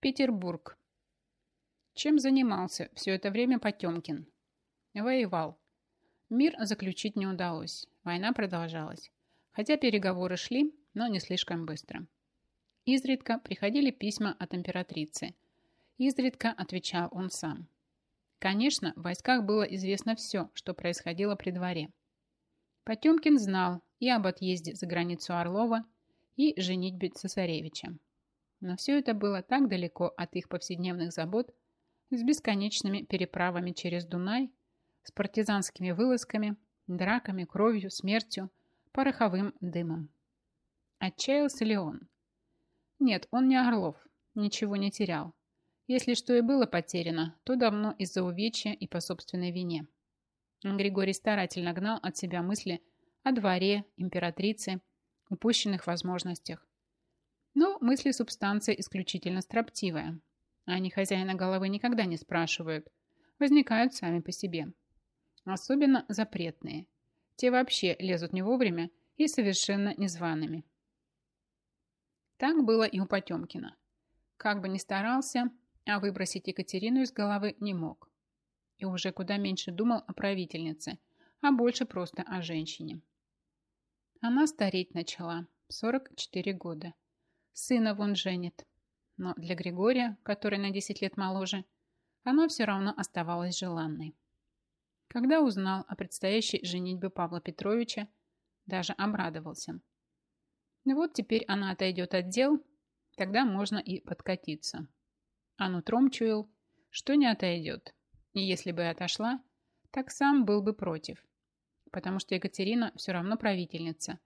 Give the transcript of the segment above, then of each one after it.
Петербург. Чем занимался все это время Потемкин? Воевал. Мир заключить не удалось. Война продолжалась. Хотя переговоры шли, но не слишком быстро. Изредка приходили письма от императрицы. Изредка отвечал он сам. Конечно, в войсках было известно все, что происходило при дворе. Потемкин знал и об отъезде за границу Орлова, и женитьбе цесаревича. Но все это было так далеко от их повседневных забот, с бесконечными переправами через Дунай, с партизанскими вылазками, драками, кровью, смертью, пороховым дымом. Отчаялся ли он? Нет, он не Орлов, ничего не терял. Если что и было потеряно, то давно из-за увечья и по собственной вине. Григорий старательно гнал от себя мысли о дворе, императрице, упущенных возможностях. Но мысли субстанция исключительно строптивая. Они хозяина головы никогда не спрашивают, возникают сами по себе. Особенно запретные. Те вообще лезут не вовремя и совершенно незваными. Так было и у Потемкина. Как бы ни старался, а выбросить Екатерину из головы не мог. И уже куда меньше думал о правительнице, а больше просто о женщине. Она стареть начала, 44 года. Сына вон женит. Но для Григория, который на 10 лет моложе, она все равно оставалась желанной. Когда узнал о предстоящей женитьбе Павла Петровича, даже обрадовался. Вот теперь она отойдет от дел, тогда можно и подкатиться а нутром чуял, что не отойдет. И если бы отошла, так сам был бы против. Потому что Екатерина все равно правительница,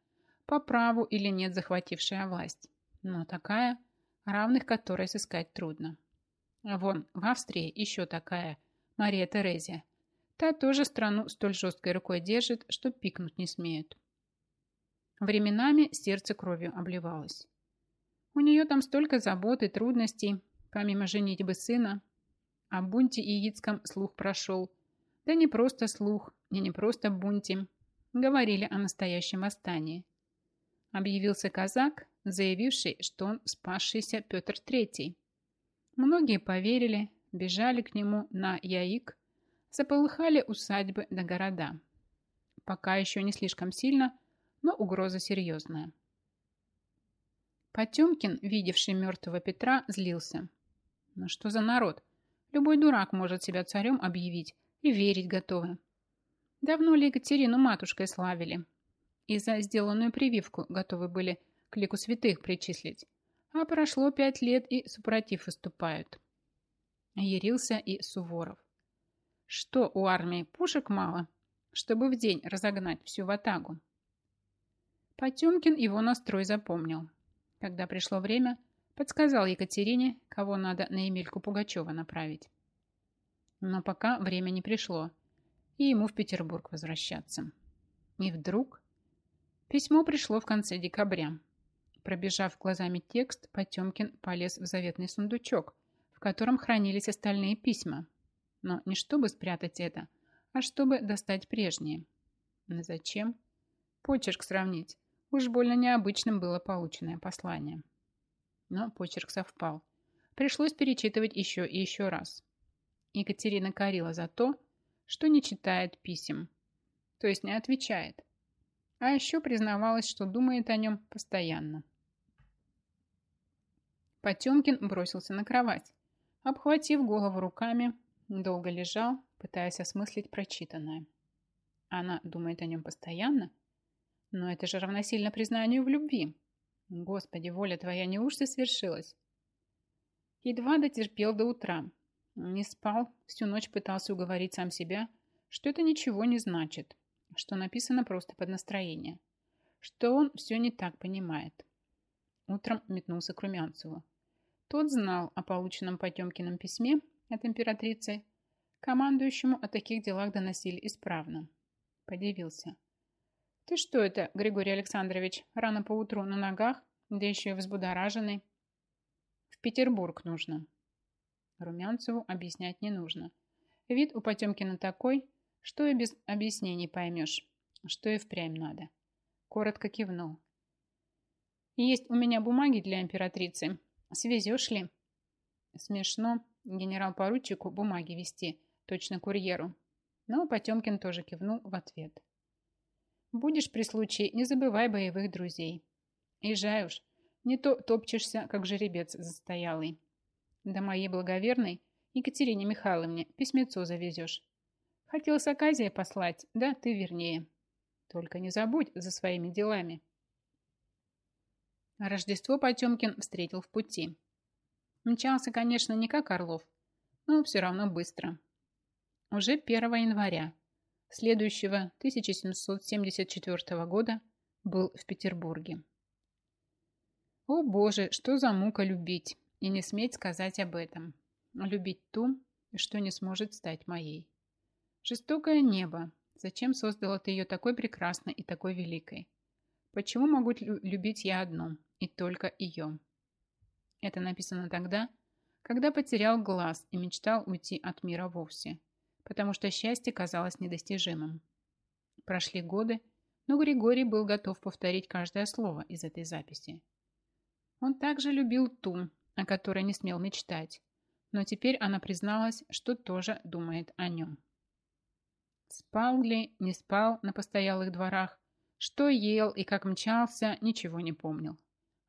по праву или нет захватившая власть. Но такая, равных которой сыскать трудно. Вон, в Австрии еще такая, Мария Терезия. Та тоже страну столь жесткой рукой держит, что пикнуть не смеют. Временами сердце кровью обливалось. У нее там столько забот и трудностей, Помимо женитьбы сына, о бунте Яицком слух прошел. Да не просто слух, и не просто бунте. Говорили о настоящем восстании. Объявился казак, заявивший, что он спасшийся Петр III. Многие поверили, бежали к нему на Яик, заполыхали усадьбы до города. Пока еще не слишком сильно, но угроза серьезная. Потемкин, видевший мертвого Петра, злился. Но что за народ? Любой дурак может себя царем объявить и верить готовы. Давно ли Екатерину матушкой славили? И за сделанную прививку готовы были к лику святых причислить. А прошло пять лет, и супротив выступают. Ярился и Суворов. Что у армии пушек мало, чтобы в день разогнать всю ватагу? Потемкин его настрой запомнил. Когда пришло время, Подсказал Екатерине, кого надо на Емельку Пугачева направить. Но пока время не пришло, и ему в Петербург возвращаться. И вдруг... Письмо пришло в конце декабря. Пробежав глазами текст, Потемкин полез в заветный сундучок, в котором хранились остальные письма. Но не чтобы спрятать это, а чтобы достать прежние. Но зачем? Почерк сравнить. Уж больно необычным было полученное послание но почерк совпал. Пришлось перечитывать еще и еще раз. Екатерина корила за то, что не читает писем, то есть не отвечает. А еще признавалась, что думает о нем постоянно. Потемкин бросился на кровать. Обхватив голову руками, долго лежал, пытаясь осмыслить прочитанное. Она думает о нем постоянно? Но это же равносильно признанию в любви. Господи, воля твоя, неужто свершилась? Едва дотерпел до утра. Не спал, всю ночь пытался уговорить сам себя, что это ничего не значит, что написано просто под настроение, что он все не так понимает. Утром метнулся к Румянцеву. Тот знал о полученном Потемкином письме от императрицы. Командующему о таких делах доносили исправно. Подивился. «Ты что это, Григорий Александрович, рано поутру на ногах, да еще и взбудораженный?» «В Петербург нужно». Румянцеву объяснять не нужно. Вид у Потемкина такой, что и без объяснений поймешь, что и впрямь надо. Коротко кивнул. «Есть у меня бумаги для императрицы. Свезешь ли?» Смешно генерал-поручику бумаги вести, точно курьеру. Но Потемкин тоже кивнул в ответ. Будешь при случае, не забывай боевых друзей. Езжай уж, не то топчешься, как жеребец застоялый. Да моей благоверной Екатерине Михайловне письмецо завезешь. Хотел с Аказия послать, да ты вернее. Только не забудь за своими делами. Рождество Потемкин встретил в пути. Мчался, конечно, не как Орлов, но все равно быстро. Уже 1 января следующего 1774 года был в Петербурге. О боже, что за мука любить и не сметь сказать об этом. Любить ту, что не сможет стать моей. Жестокое небо, зачем создала ты ее такой прекрасной и такой великой? Почему могу любить я одну, и только ее? Это написано тогда, когда потерял глаз и мечтал уйти от мира вовсе, потому что счастье казалось недостижимым. Прошли годы, но Григорий был готов повторить каждое слово из этой записи. Он также любил ту, о которой не смел мечтать, но теперь она призналась, что тоже думает о нем. Спал ли, не спал на постоялых дворах, что ел и как мчался, ничего не помнил.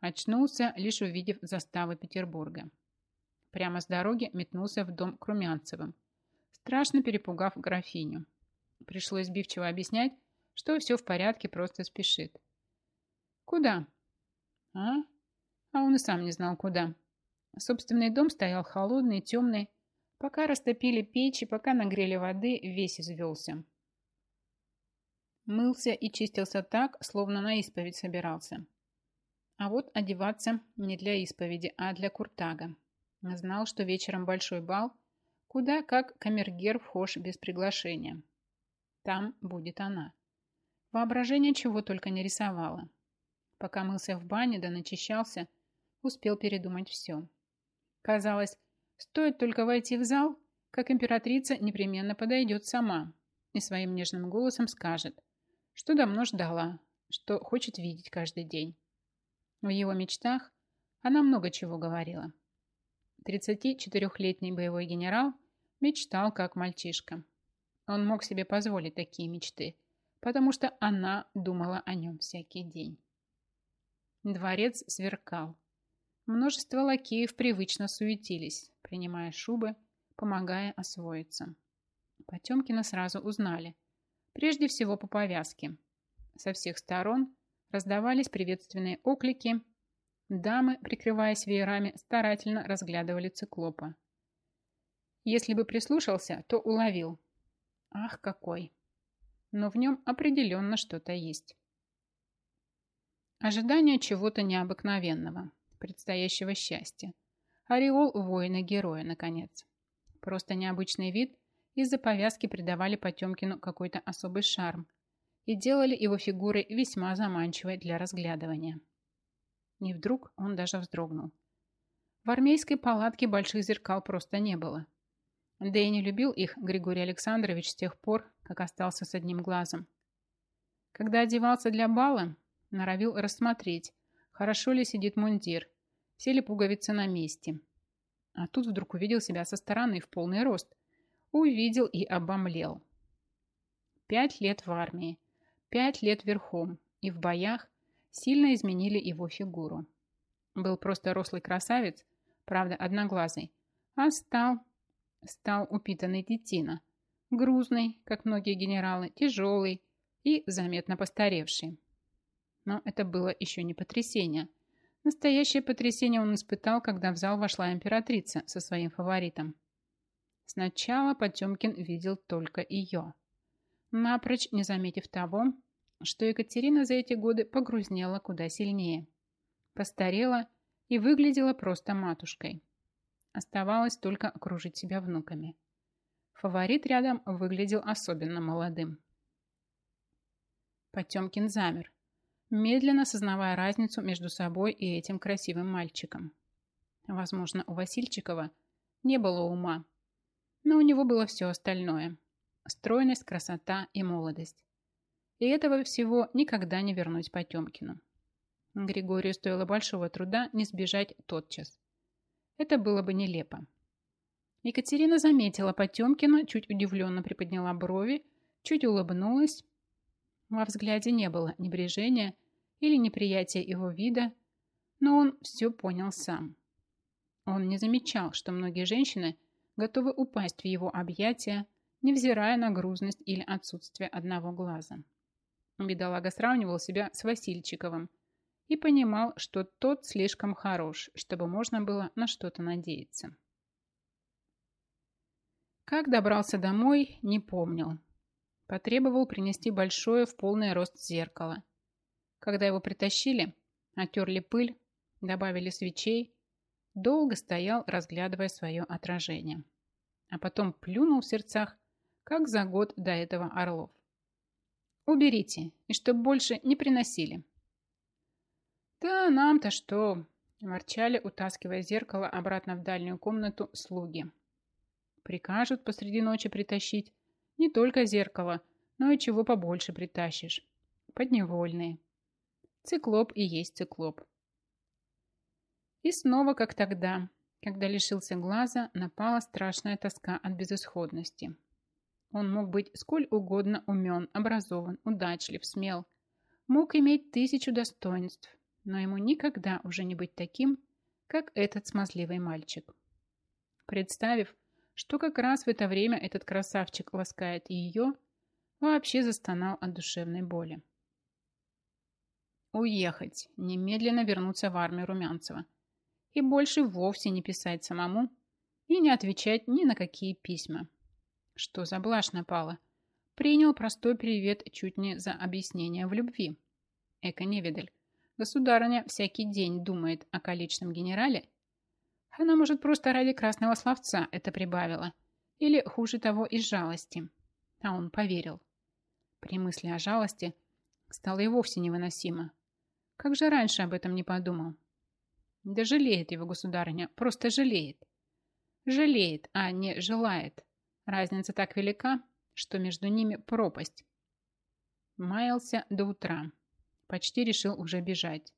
Очнулся, лишь увидев заставы Петербурга. Прямо с дороги метнулся в дом к Румянцевым, страшно перепугав графиню. Пришлось сбивчиво объяснять, что все в порядке, просто спешит. «Куда?» «А? А он и сам не знал, куда. Собственный дом стоял холодный, темный. Пока растопили печи, пока нагрели воды, весь извелся. Мылся и чистился так, словно на исповедь собирался. А вот одеваться не для исповеди, а для куртага. Знал, что вечером большой бал, куда как камергер вхож без приглашения. Там будет она. Воображение чего только не рисовало. Пока мылся в бане да начищался – успел передумать все. Казалось, стоит только войти в зал, как императрица непременно подойдет сама и своим нежным голосом скажет, что давно ждала, что хочет видеть каждый день. В его мечтах она много чего говорила. 34-летний боевой генерал мечтал как мальчишка. Он мог себе позволить такие мечты, потому что она думала о нем всякий день. Дворец сверкал. Множество лакеев привычно суетились, принимая шубы, помогая освоиться. Потемкина сразу узнали. Прежде всего по повязке. Со всех сторон раздавались приветственные оклики. Дамы, прикрываясь веерами, старательно разглядывали циклопа. Если бы прислушался, то уловил. Ах, какой! Но в нем определенно что-то есть. Ожидание чего-то необыкновенного предстоящего счастья. Ореол воина-героя, наконец. Просто необычный вид из-за повязки придавали Потемкину какой-то особый шарм и делали его фигурой весьма заманчивой для разглядывания. И вдруг он даже вздрогнул. В армейской палатке больших зеркал просто не было. Да и не любил их Григорий Александрович с тех пор, как остался с одним глазом. Когда одевался для бала, норовил рассмотреть, хорошо ли сидит мундир, все ли пуговицы на месте. А тут вдруг увидел себя со стороны в полный рост. Увидел и обомлел. Пять лет в армии, пять лет верхом и в боях сильно изменили его фигуру. Был просто рослый красавец, правда, одноглазый, а стал, стал упитанный детина, грузный, как многие генералы, тяжелый и заметно постаревший. Но это было еще не потрясение. Настоящее потрясение он испытал, когда в зал вошла императрица со своим фаворитом. Сначала Потемкин видел только ее. Напрочь не заметив того, что Екатерина за эти годы погрузнела куда сильнее. Постарела и выглядела просто матушкой. Оставалось только окружить себя внуками. Фаворит рядом выглядел особенно молодым. Потемкин замер, медленно сознавая разницу между собой и этим красивым мальчиком. Возможно, у Васильчикова не было ума, но у него было все остальное – стройность, красота и молодость. И этого всего никогда не вернуть Потемкину. Григорию стоило большого труда не сбежать тотчас. это было бы нелепо. Екатерина заметила Потемкина, чуть удивленно приподняла брови, чуть улыбнулась. Во взгляде не было небрежения или неприятия его вида, но он все понял сам. Он не замечал, что многие женщины готовы упасть в его объятия, невзирая на грузность или отсутствие одного глаза. Бедолага сравнивал себя с Васильчиковым и понимал, что тот слишком хорош, чтобы можно было на что-то надеяться. Как добрался домой, не помнил. Потребовал принести большое в полный рост зеркало. Когда его притащили, отерли пыль, добавили свечей, долго стоял, разглядывая свое отражение. А потом плюнул в сердцах, как за год до этого Орлов. «Уберите, и чтоб больше не приносили». «Да нам-то что?» – ворчали, утаскивая зеркало обратно в дальнюю комнату слуги. Прикажут посреди ночи притащить не только зеркало, но и чего побольше притащишь. Подневольные. Циклоп и есть циклоп. И снова, как тогда, когда лишился глаза, напала страшная тоска от безысходности. Он мог быть сколь угодно умен, образован, удачлив, смел. Мог иметь тысячу достоинств, но ему никогда уже не быть таким, как этот смазливый мальчик. Представив, что как раз в это время этот красавчик ласкает ее, вообще застонал от душевной боли. Уехать, немедленно вернуться в армию Румянцева и больше вовсе не писать самому и не отвечать ни на какие письма. Что за блажь напала? Принял простой привет чуть не за объяснение в любви. Эко-невидаль. Государыня всякий день думает о количественном генерале она, может, просто ради красного словца это прибавила. Или, хуже того, из жалости. А он поверил. При мысли о жалости стало и вовсе невыносимо. Как же раньше об этом не подумал? Да жалеет его государыня, просто жалеет. Жалеет, а не желает. Разница так велика, что между ними пропасть. Маялся до утра. Почти решил уже бежать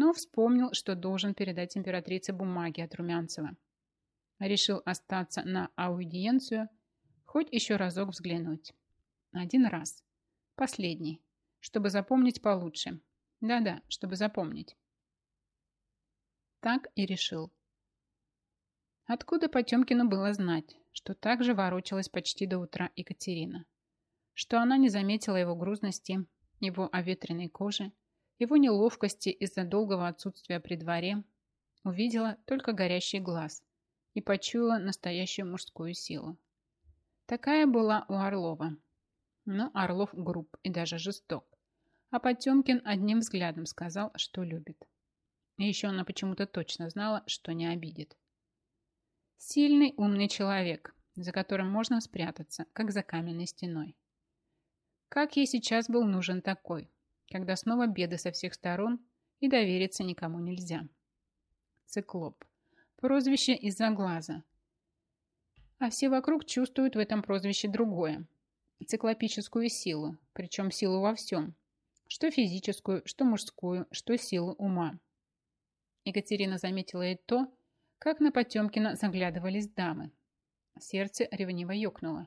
но вспомнил, что должен передать императрице бумаги от Румянцева. Решил остаться на аудиенцию, хоть еще разок взглянуть. Один раз. Последний. Чтобы запомнить получше. Да-да, чтобы запомнить. Так и решил. Откуда Потемкину было знать, что так же ворочалась почти до утра Екатерина? Что она не заметила его грузности, его оветренной кожи, его неловкости из-за долгого отсутствия при дворе, увидела только горящий глаз и почуяла настоящую мужскую силу. Такая была у Орлова. Но Орлов груб и даже жесток. А Потемкин одним взглядом сказал, что любит. И еще она почему-то точно знала, что не обидит. Сильный, умный человек, за которым можно спрятаться, как за каменной стеной. Как ей сейчас был нужен такой, когда снова беды со всех сторон и довериться никому нельзя. Циклоп. Прозвище из-за глаза. А все вокруг чувствуют в этом прозвище другое. Циклопическую силу, причем силу во всем. Что физическую, что мужскую, что силу ума. Екатерина заметила и то, как на Потемкина заглядывались дамы. Сердце ревниво ёкнуло.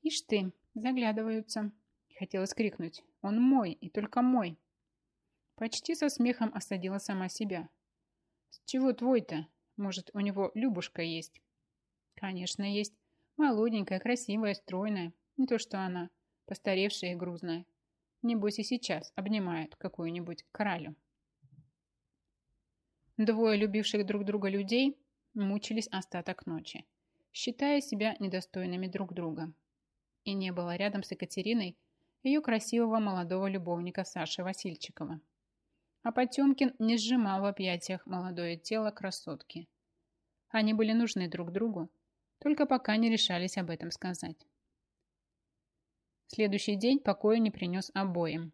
Ишь ты, заглядываются. Хотелось крикнуть «Он мой и только мой!» Почти со смехом осадила сама себя. «С чего твой-то? Может, у него Любушка есть?» «Конечно, есть. Молоденькая, красивая, стройная. Не то, что она, постаревшая и грузная. Небось и сейчас обнимает какую-нибудь кралю». Двое любивших друг друга людей мучились остаток ночи, считая себя недостойными друг друга. И не было рядом с Екатериной ее красивого молодого любовника Саши Васильчикова. А Потемкин не сжимал в объятиях молодое тело красотки. Они были нужны друг другу, только пока не решались об этом сказать. Следующий день покоя не принес обоим.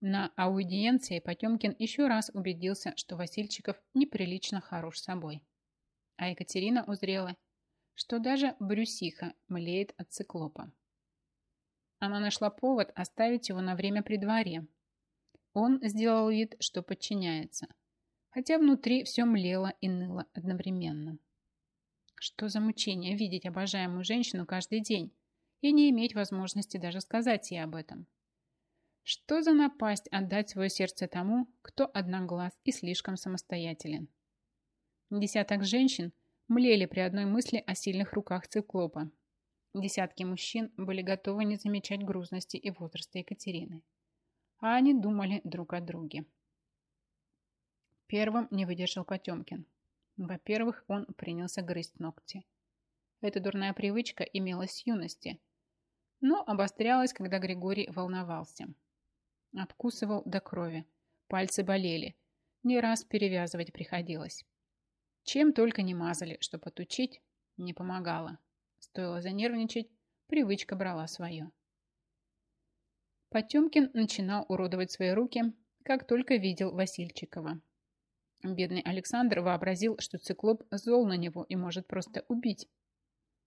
На аудиенции Потемкин еще раз убедился, что Васильчиков неприлично хорош собой. А Екатерина узрела, что даже Брюсиха млеет от циклопа. Она нашла повод оставить его на время при дворе. Он сделал вид, что подчиняется. хотя внутри все млело и ныло одновременно. Что за мучение видеть обожаемую женщину каждый день и не иметь возможности даже сказать ей об этом? Что за напасть отдать свое сердце тому, кто одноглаз и слишком самостоятелен? Десяток женщин млели при одной мысли о сильных руках циклопа. Десятки мужчин были готовы не замечать грузности и возраста Екатерины. А они думали друг о друге. Первым не выдержал Потемкин. Во-первых, он принялся грызть ногти. Эта дурная привычка имелась с юности, но обострялась, когда Григорий волновался. Откусывал до крови, пальцы болели, не раз перевязывать приходилось. Чем только не мазали, что потучить, не помогало. Стоило занервничать, привычка брала свое. Потемкин начинал уродовать свои руки, как только видел Васильчикова. Бедный Александр вообразил, что циклоп зол на него и может просто убить.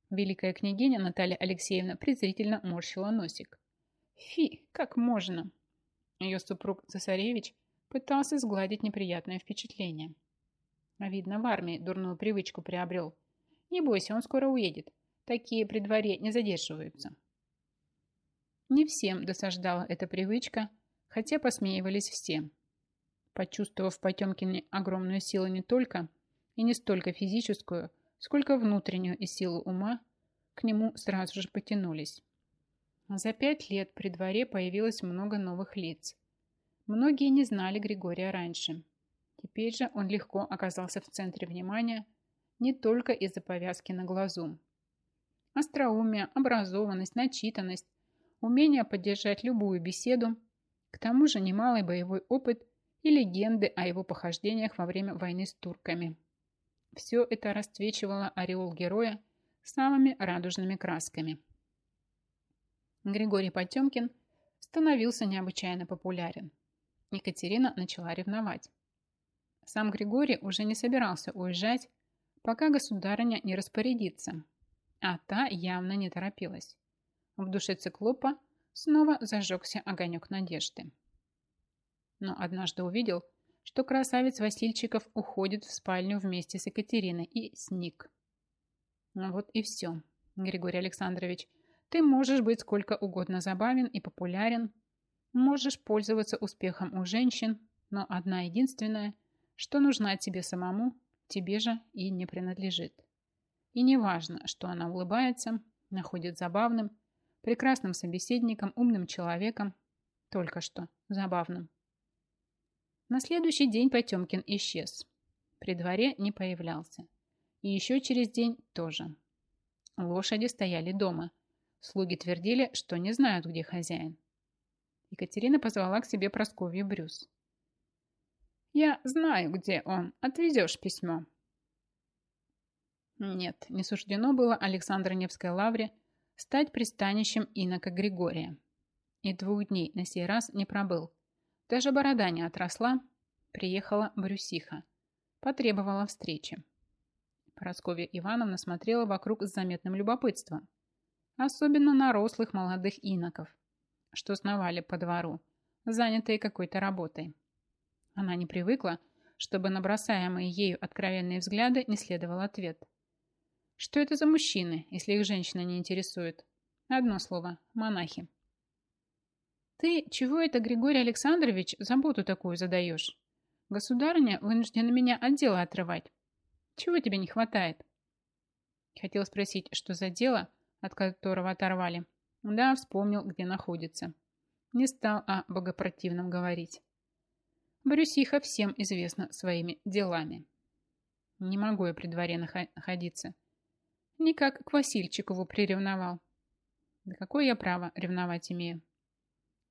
Великая княгиня Наталья Алексеевна презрительно морщила носик. Фи, как можно? Ее супруг Цесаревич пытался сгладить неприятное впечатление. Видно, в армии дурную привычку приобрел. Не бойся, он скоро уедет. Такие при дворе не задерживаются. Не всем досаждала эта привычка, хотя посмеивались все. Почувствовав Потемкине огромную силу не только и не столько физическую, сколько внутреннюю и силу ума, к нему сразу же потянулись. За пять лет при дворе появилось много новых лиц. Многие не знали Григория раньше. Теперь же он легко оказался в центре внимания не только из-за повязки на глазу. Остроумие, образованность, начитанность, умение поддержать любую беседу, к тому же немалый боевой опыт и легенды о его похождениях во время войны с турками. Все это расцвечивало ореол героя самыми радужными красками. Григорий Потемкин становился необычайно популярен. Екатерина начала ревновать. Сам Григорий уже не собирался уезжать, пока государыня не распорядится, а та явно не торопилась. В душе циклопа снова зажегся огонек надежды. Но однажды увидел, что красавец Васильчиков уходит в спальню вместе с Екатериной и сник. Ну вот и все, Григорий Александрович. Ты можешь быть сколько угодно забавен и популярен, можешь пользоваться успехом у женщин, но одна единственная – что нужна тебе самому, тебе же и не принадлежит. И не важно, что она улыбается, находит забавным, прекрасным собеседником, умным человеком, только что забавным. На следующий день Потемкин исчез. При дворе не появлялся. И еще через день тоже. Лошади стояли дома. Слуги твердили, что не знают, где хозяин. Екатерина позвала к себе Просковью Брюс. Я знаю, где он. Отвезешь письмо. Нет, не суждено было Александра Невской лавре стать пристанищем инока Григория. И двух дней на сей раз не пробыл. Даже борода не отросла. Приехала Брюсиха. Потребовала встречи. Прасковья Ивановна смотрела вокруг с заметным любопытством. Особенно на рослых молодых иноков, что сновали по двору, занятые какой-то работой. Она не привыкла, чтобы на бросаемые ею откровенные взгляды не следовал ответ. Что это за мужчины, если их женщина не интересует? Одно слово – монахи. Ты чего это, Григорий Александрович, заботу такую задаешь? Государыня вынуждена меня от дела отрывать. Чего тебе не хватает? Хотел спросить, что за дело, от которого оторвали. Да, вспомнил, где находится. Не стал о богопротивном говорить. Брюсиха всем известна своими делами. Не могу я при дворе находиться. Никак к Васильчикову приревновал. Да какое я право ревновать имею?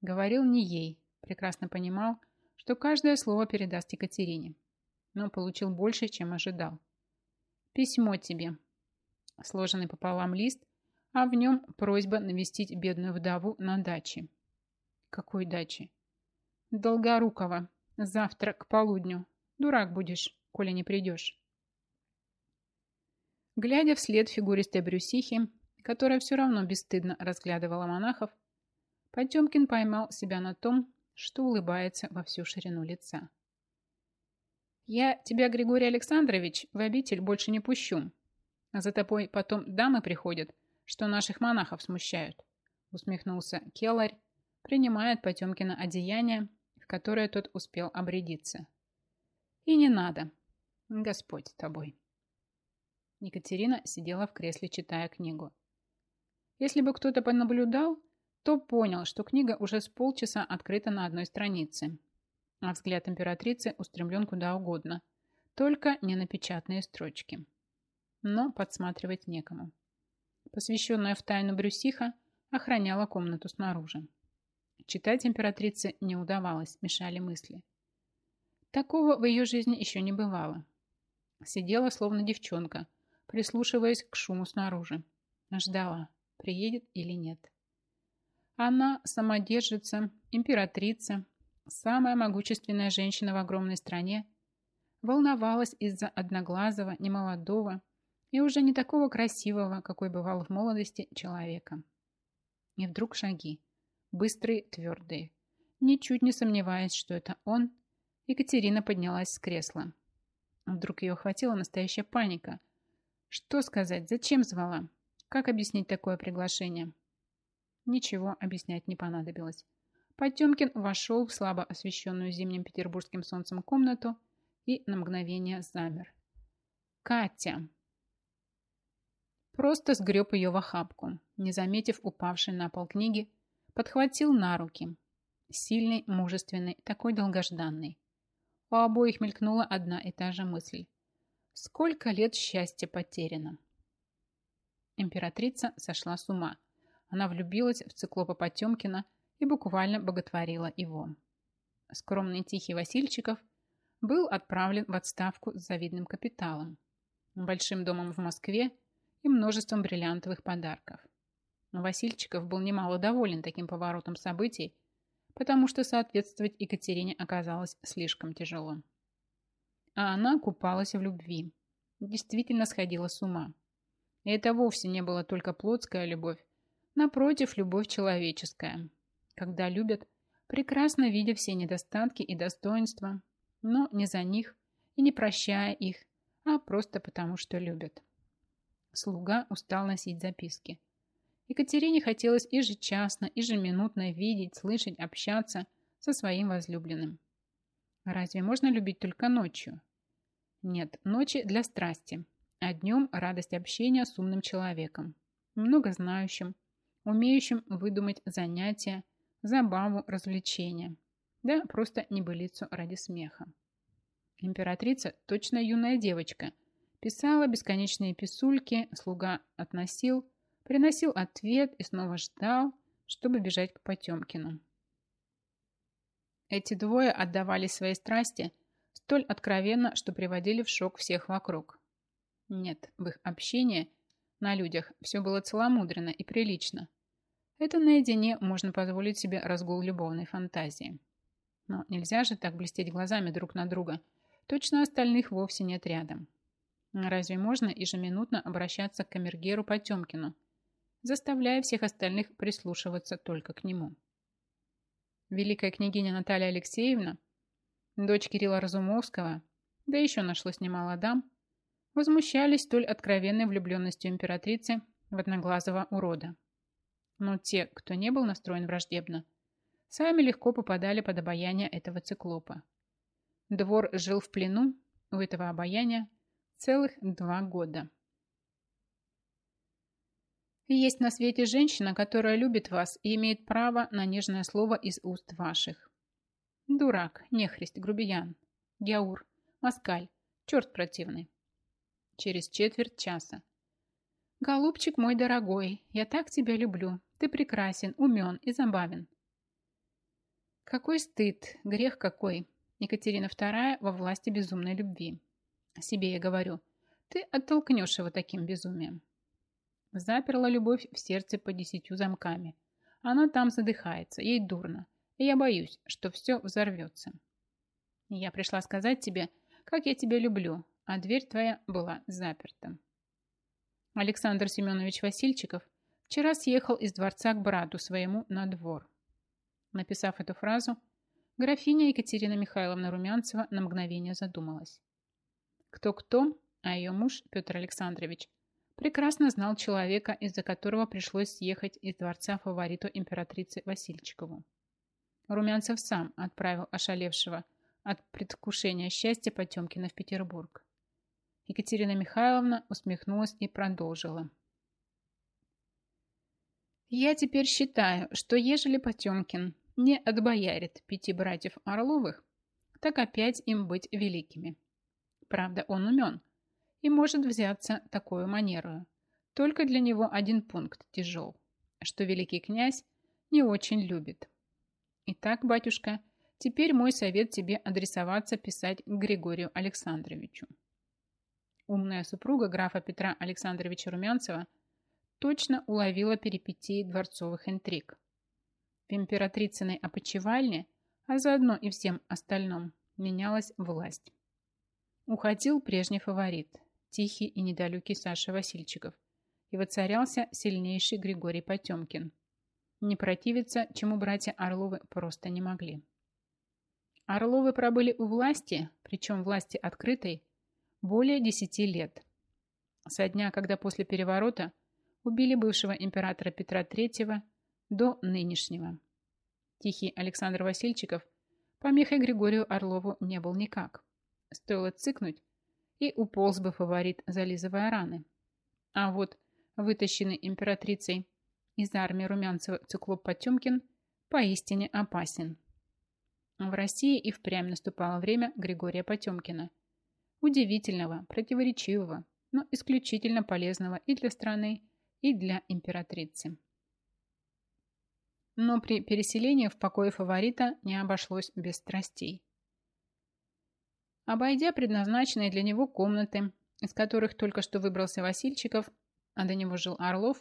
Говорил не ей, прекрасно понимал, что каждое слово передаст Екатерине, но получил больше, чем ожидал. Письмо тебе. Сложенный пополам лист, а в нем просьба навестить бедную вдову на даче. Какой даче? Долгорукова, Завтра к полудню. Дурак будешь, коли не придешь. Глядя вслед фигуристой Брюсихи, которая все равно бесстыдно разглядывала монахов, Потемкин поймал себя на том, что улыбается во всю ширину лица. Я тебя, Григорий Александрович, в обитель больше не пущу. За тобой потом дамы приходят, что наших монахов смущают. Усмехнулся Келарь, принимая от Потемкина одеяние, в которое тот успел обрядиться. И не надо. Господь с тобой. Екатерина сидела в кресле, читая книгу. Если бы кто-то понаблюдал, то понял, что книга уже с полчаса открыта на одной странице, а взгляд императрицы устремлен куда угодно, только не на печатные строчки. Но подсматривать некому. Посвященная в тайну Брюсиха охраняла комнату снаружи. Читать императрице не удавалось, мешали мысли. Такого в ее жизни еще не бывало. Сидела, словно девчонка, прислушиваясь к шуму снаружи. Ждала, приедет или нет. Она самодержица, императрица, самая могущественная женщина в огромной стране, волновалась из-за одноглазого, немолодого и уже не такого красивого, какой бывал в молодости, человека. И вдруг шаги, быстрые, твердые. Ничуть не сомневаясь, что это он, Екатерина поднялась с кресла. Вдруг ее охватила настоящая паника. Что сказать? Зачем звала? Как объяснить такое приглашение? Ничего объяснять не понадобилось. Потемкин вошел в слабо освещенную зимним петербургским солнцем комнату и на мгновение замер. «Катя!» Просто сгреб ее в охапку, не заметив упавшей на пол книги, подхватил на руки. Сильный, мужественный, такой долгожданный. У обоих мелькнула одна и та же мысль. Сколько лет счастья потеряно. Императрица сошла с ума. Она влюбилась в циклопа Потемкина и буквально боготворила его. Скромный тихий Васильчиков был отправлен в отставку с завидным капиталом, большим домом в Москве и множеством бриллиантовых подарков. Васильчиков был немало доволен таким поворотом событий, потому что соответствовать Екатерине оказалось слишком тяжело. А она купалась в любви, действительно сходила с ума. И это вовсе не было только плотская любовь, напротив, любовь человеческая. Когда любят, прекрасно видя все недостатки и достоинства, но не за них и не прощая их, а просто потому, что любят. Слуга устал носить записки. Екатерине хотелось ежечасно, ежеминутно видеть, слышать, общаться со своим возлюбленным. Разве можно любить только ночью? Нет, ночи для страсти, а днем радость общения с умным человеком, много знающим, умеющим выдумать занятия, забаву, развлечения, да просто небылицу ради смеха. Императрица, точно юная девочка, писала бесконечные писульки, слуга относил, приносил ответ и снова ждал, чтобы бежать к Потемкину. Эти двое отдавали свои страсти столь откровенно, что приводили в шок всех вокруг. Нет, в их общении на людях все было целомудренно и прилично. Это наедине можно позволить себе разгул любовной фантазии. Но нельзя же так блестеть глазами друг на друга. Точно остальных вовсе нет рядом. Разве можно ежеминутно обращаться к камергеру Потемкину, заставляя всех остальных прислушиваться только к нему? Великая княгиня Наталья Алексеевна, дочь Кирилла Разумовского, да еще нашлось немало дам, возмущались столь откровенной влюбленностью императрицы в одноглазого урода. Но те, кто не был настроен враждебно, сами легко попадали под обаяние этого циклопа. Двор жил в плену у этого обаяния целых два года. Есть на свете женщина, которая любит вас и имеет право на нежное слово из уст ваших. Дурак, нехрист, грубиян, гяур, москаль, черт противный. Через четверть часа. Голубчик мой дорогой, я так тебя люблю. Ты прекрасен, умен и забавен. Какой стыд, грех какой. Екатерина II во власти безумной любви. Себе я говорю. Ты оттолкнешь его таким безумием. Заперла любовь в сердце по десятью замками. Она там задыхается, ей дурно. И я боюсь, что все взорвется. Я пришла сказать тебе, как я тебя люблю, а дверь твоя была заперта. Александр Семенович Васильчиков вчера съехал из дворца к брату своему на двор. Написав эту фразу, Графиня Екатерина Михайловна Румянцева на мгновение задумалась. Кто-кто, а ее муж Петр Александрович прекрасно знал человека, из-за которого пришлось съехать из дворца фавориту императрицы Васильчикову. Румянцев сам отправил ошалевшего от предвкушения счастья Потемкина в Петербург. Екатерина Михайловна усмехнулась и продолжила. «Я теперь считаю, что ежели Потемкин не отбоярит пяти братьев Орловых, так опять им быть великими. Правда, он умен и может взяться такую манеру. Только для него один пункт тяжел, что великий князь не очень любит. Итак, батюшка, теперь мой совет тебе адресоваться писать Григорию Александровичу. Умная супруга графа Петра Александровича Румянцева точно уловила перипетии дворцовых интриг. В императрицыной опочивальне, а заодно и всем остальном, менялась власть. Уходил прежний фаворит, тихий и недалекий Саша Васильчиков, и воцарялся сильнейший Григорий Потемкин. Не противиться, чему братья Орловы просто не могли. Орловы пробыли у власти, причем власти открытой, более десяти лет. Со дня, когда после переворота убили бывшего императора Петра III до нынешнего. Тихий Александр Васильчиков помехой Григорию Орлову не был никак. Стоило цыкнуть, и уполз бы фаворит, зализывая раны. А вот вытащенный императрицей из армии Румянцева циклоп Потемкин поистине опасен. В России и впрямь наступало время Григория Потемкина. Удивительного, противоречивого, но исключительно полезного и для страны, и для императрицы. Но при переселении в покое фаворита не обошлось без страстей. Обойдя предназначенные для него комнаты, из которых только что выбрался Васильчиков, а до него жил Орлов,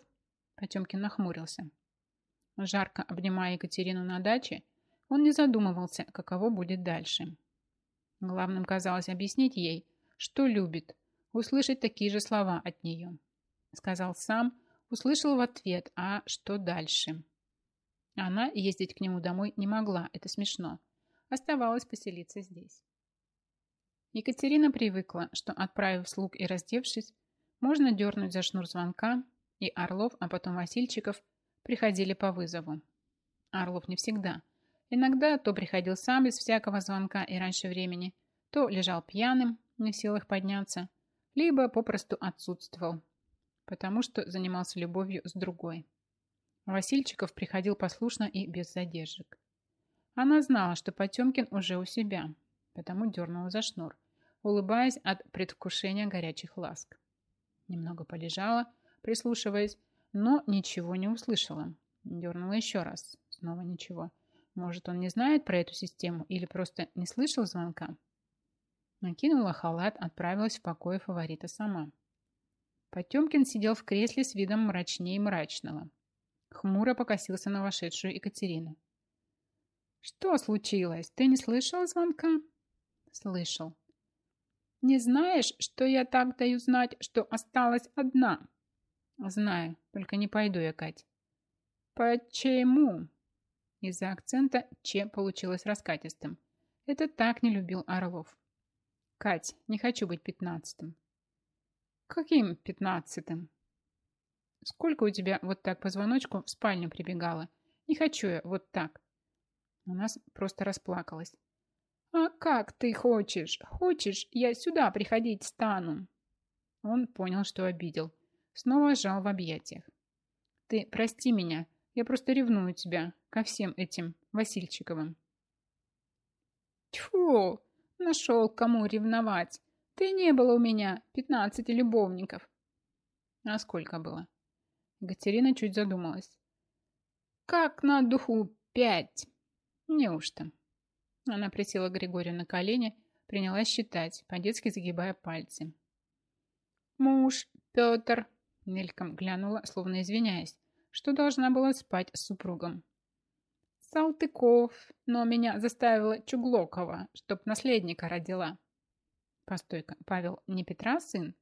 Потемкин нахмурился. Жарко обнимая Екатерину на даче, он не задумывался, каково будет дальше. Главным казалось объяснить ей, что любит, услышать такие же слова от нее. Сказал сам, услышал в ответ, а что дальше? Она ездить к нему домой не могла, это смешно. Оставалось поселиться здесь. Екатерина привыкла, что, отправив слуг и раздевшись, можно дернуть за шнур звонка, и Орлов, а потом Васильчиков приходили по вызову. Орлов не всегда. Иногда то приходил сам без всякого звонка и раньше времени, то лежал пьяным, не в силах подняться, либо попросту отсутствовал, потому что занимался любовью с другой. Васильчиков приходил послушно и без задержек. Она знала, что Потемкин уже у себя, потому дернула за шнур, улыбаясь от предвкушения горячих ласк. Немного полежала, прислушиваясь, но ничего не услышала. Дернула еще раз. Снова ничего. Может, он не знает про эту систему или просто не слышал звонка? Накинула халат, отправилась в покое фаворита сама. Потемкин сидел в кресле с видом мрачнее мрачного. Хмуро покосился на вошедшую Екатерину. «Что случилось? Ты не слышал звонка?» «Слышал». «Не знаешь, что я так даю знать, что осталась одна?» Знаю, только не пойду я, Кать. Почему? Из-за акцента Че получилось раскатистым. Это так не любил Орлов. Кать, не хочу быть пятнадцатым. Каким пятнадцатым? Сколько у тебя вот так по звоночку в спальню прибегало? Не хочу я вот так. У нас просто расплакалась. А как ты хочешь? Хочешь, я сюда приходить стану? Он понял, что обидел. Снова сжал в объятиях. Ты прости меня, я просто ревную тебя ко всем этим Васильчиковым. Тьфу, нашел кому ревновать. Ты не было у меня пятнадцати любовников. А сколько было? Екатерина чуть задумалась. Как на духу пять? Неужто? Она присела Григорию на колени, принялась считать, по-детски загибая пальцы. Муж, Петр, Мельком глянула, словно извиняясь, что должна была спать с супругом. Салтыков, но меня заставила Чуглокова, чтоб наследника родила. Постойка, Павел не Петра сын?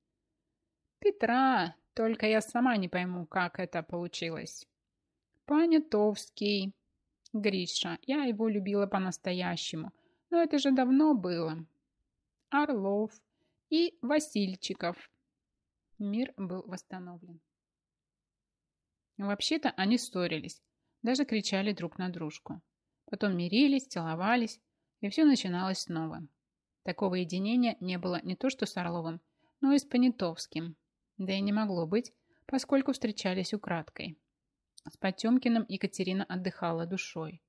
Петра, только я сама не пойму, как это получилось. Понятовский. Гриша, я его любила по-настоящему, но это же давно было. Орлов и Васильчиков. Мир был восстановлен. Вообще-то они ссорились, даже кричали друг на дружку. Потом мирились, целовались, и все начиналось снова. Такого единения не было не то что с Орловым, но и с Понятовским. Да и не могло быть, поскольку встречались украдкой. С Потемкиным Екатерина отдыхала душой.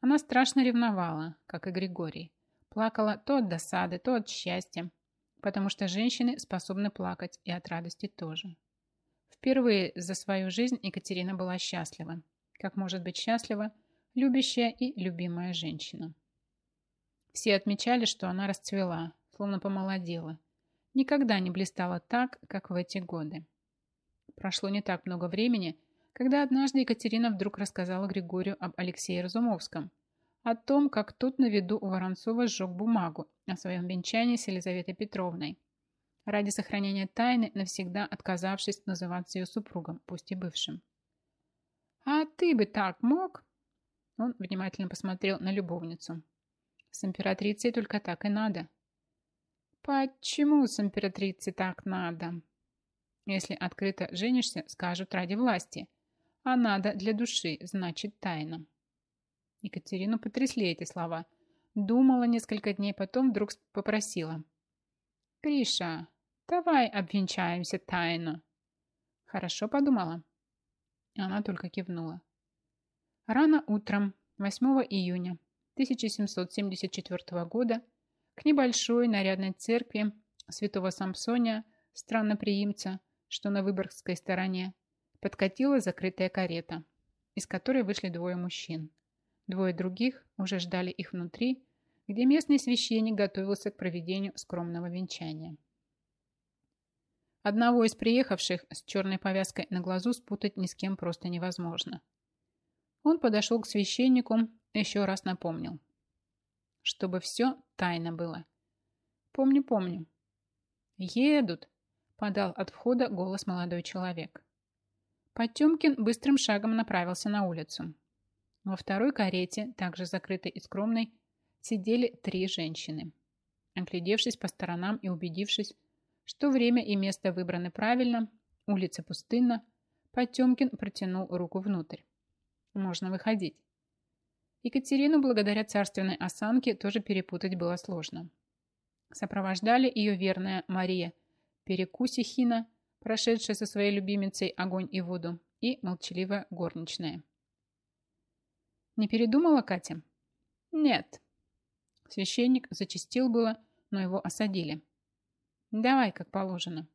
Она страшно ревновала, как и Григорий. Плакала то от досады, то от счастья, потому что женщины способны плакать и от радости тоже. Впервые за свою жизнь Екатерина была счастлива, как может быть счастлива любящая и любимая женщина. Все отмечали, что она расцвела, словно помолодела. Никогда не блистала так, как в эти годы. Прошло не так много времени, когда однажды Екатерина вдруг рассказала Григорию об Алексее Разумовском, о том, как тот на виду у Воронцова сжег бумагу о своем венчании с Елизаветой Петровной, ради сохранения тайны, навсегда отказавшись называться ее супругом, пусть и бывшим. «А ты бы так мог?» Он внимательно посмотрел на любовницу. С императрицей только так и надо. Почему с императрицей так надо? Если открыто женишься, скажут ради власти. А надо для души, значит тайна. Екатерину потрясли эти слова. Думала несколько дней, потом вдруг попросила. «Гриша, давай обвенчаемся тайно». «Хорошо подумала». Она только кивнула. Рано утром, 8 июня, 1774 года к небольшой нарядной церкви святого Самсония, странноприимца, что на Выборгской стороне, подкатила закрытая карета, из которой вышли двое мужчин. Двое других уже ждали их внутри, где местный священник готовился к проведению скромного венчания. Одного из приехавших с черной повязкой на глазу спутать ни с кем просто невозможно. Он подошел к священнику еще раз напомнил. Чтобы все тайно было. Помню, помню. Едут, подал от входа голос молодой человек. Потемкин быстрым шагом направился на улицу. Во второй карете, также закрытой и скромной, сидели три женщины. Оглядевшись по сторонам и убедившись, что время и место выбраны правильно, улица пустынна, Потемкин протянул руку внутрь. Можно выходить. Екатерину, благодаря царственной осанке, тоже перепутать было сложно. Сопровождали ее верная Мария Перекусихина, прошедшая со своей любимицей огонь и воду, и молчаливая горничная. Не передумала Катя? Нет. Священник зачистил было, но его осадили. Давай, как положено.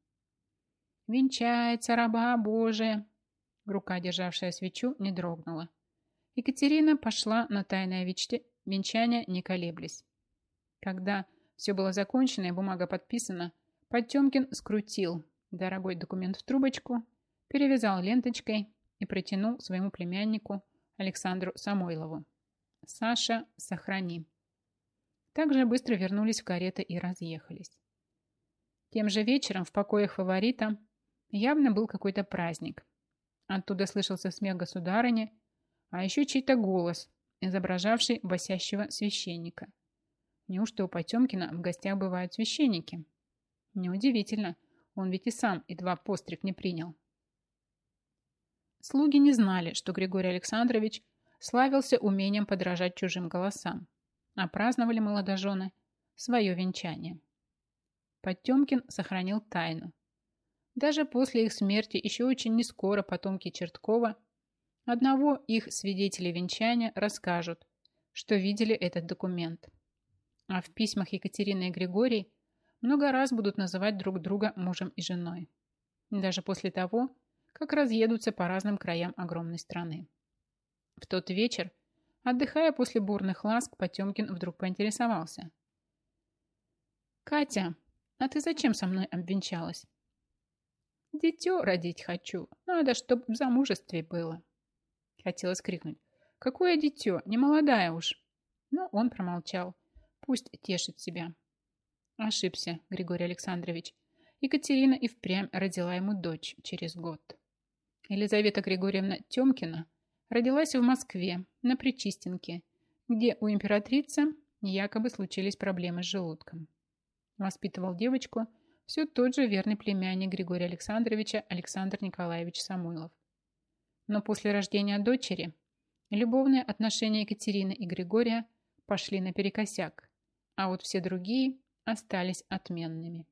Венчается раба Божия. Рука, державшая свечу, не дрогнула. Екатерина пошла на тайное венчание, не колеблясь. Когда все было закончено и бумага подписана, Потемкин скрутил дорогой документ в трубочку, перевязал ленточкой и протянул своему племяннику Александру Самойлову. «Саша, сохрани». Также быстро вернулись в кареты и разъехались. Тем же вечером в покоях фаворита явно был какой-то праздник. Оттуда слышался смех государыни а еще чей-то голос, изображавший басящего священника. Неужто у Потемкина в гостях бывают священники? Неудивительно, он ведь и сам едва постриг не принял. Слуги не знали, что Григорий Александрович славился умением подражать чужим голосам, а праздновали молодожены свое венчание. Потемкин сохранил тайну. Даже после их смерти еще очень нескоро потомки Черткова – Одного их свидетели венчания расскажут, что видели этот документ. А в письмах Екатерины и Григорий много раз будут называть друг друга мужем и женой. Даже после того, как разъедутся по разным краям огромной страны. В тот вечер, отдыхая после бурных ласк, Потемкин вдруг поинтересовался. «Катя, а ты зачем со мной обвенчалась?» «Дитё родить хочу. Надо, чтоб в замужестве было». Хотелось крикнуть. «Какое дитё? Не молодая уж!» Но он промолчал. Пусть тешит себя. Ошибся, Григорий Александрович. Екатерина и впрямь родила ему дочь через год. Елизавета Григорьевна Тёмкина Родилась в Москве, на Причистенке, где у императрицы якобы случились проблемы с желудком. Воспитывал девочку все тот же верный племянник Григория Александровича Александр Николаевич Самойлов. Но после рождения дочери любовные отношения Екатерины и Григория пошли наперекосяк, а вот все другие остались отменными.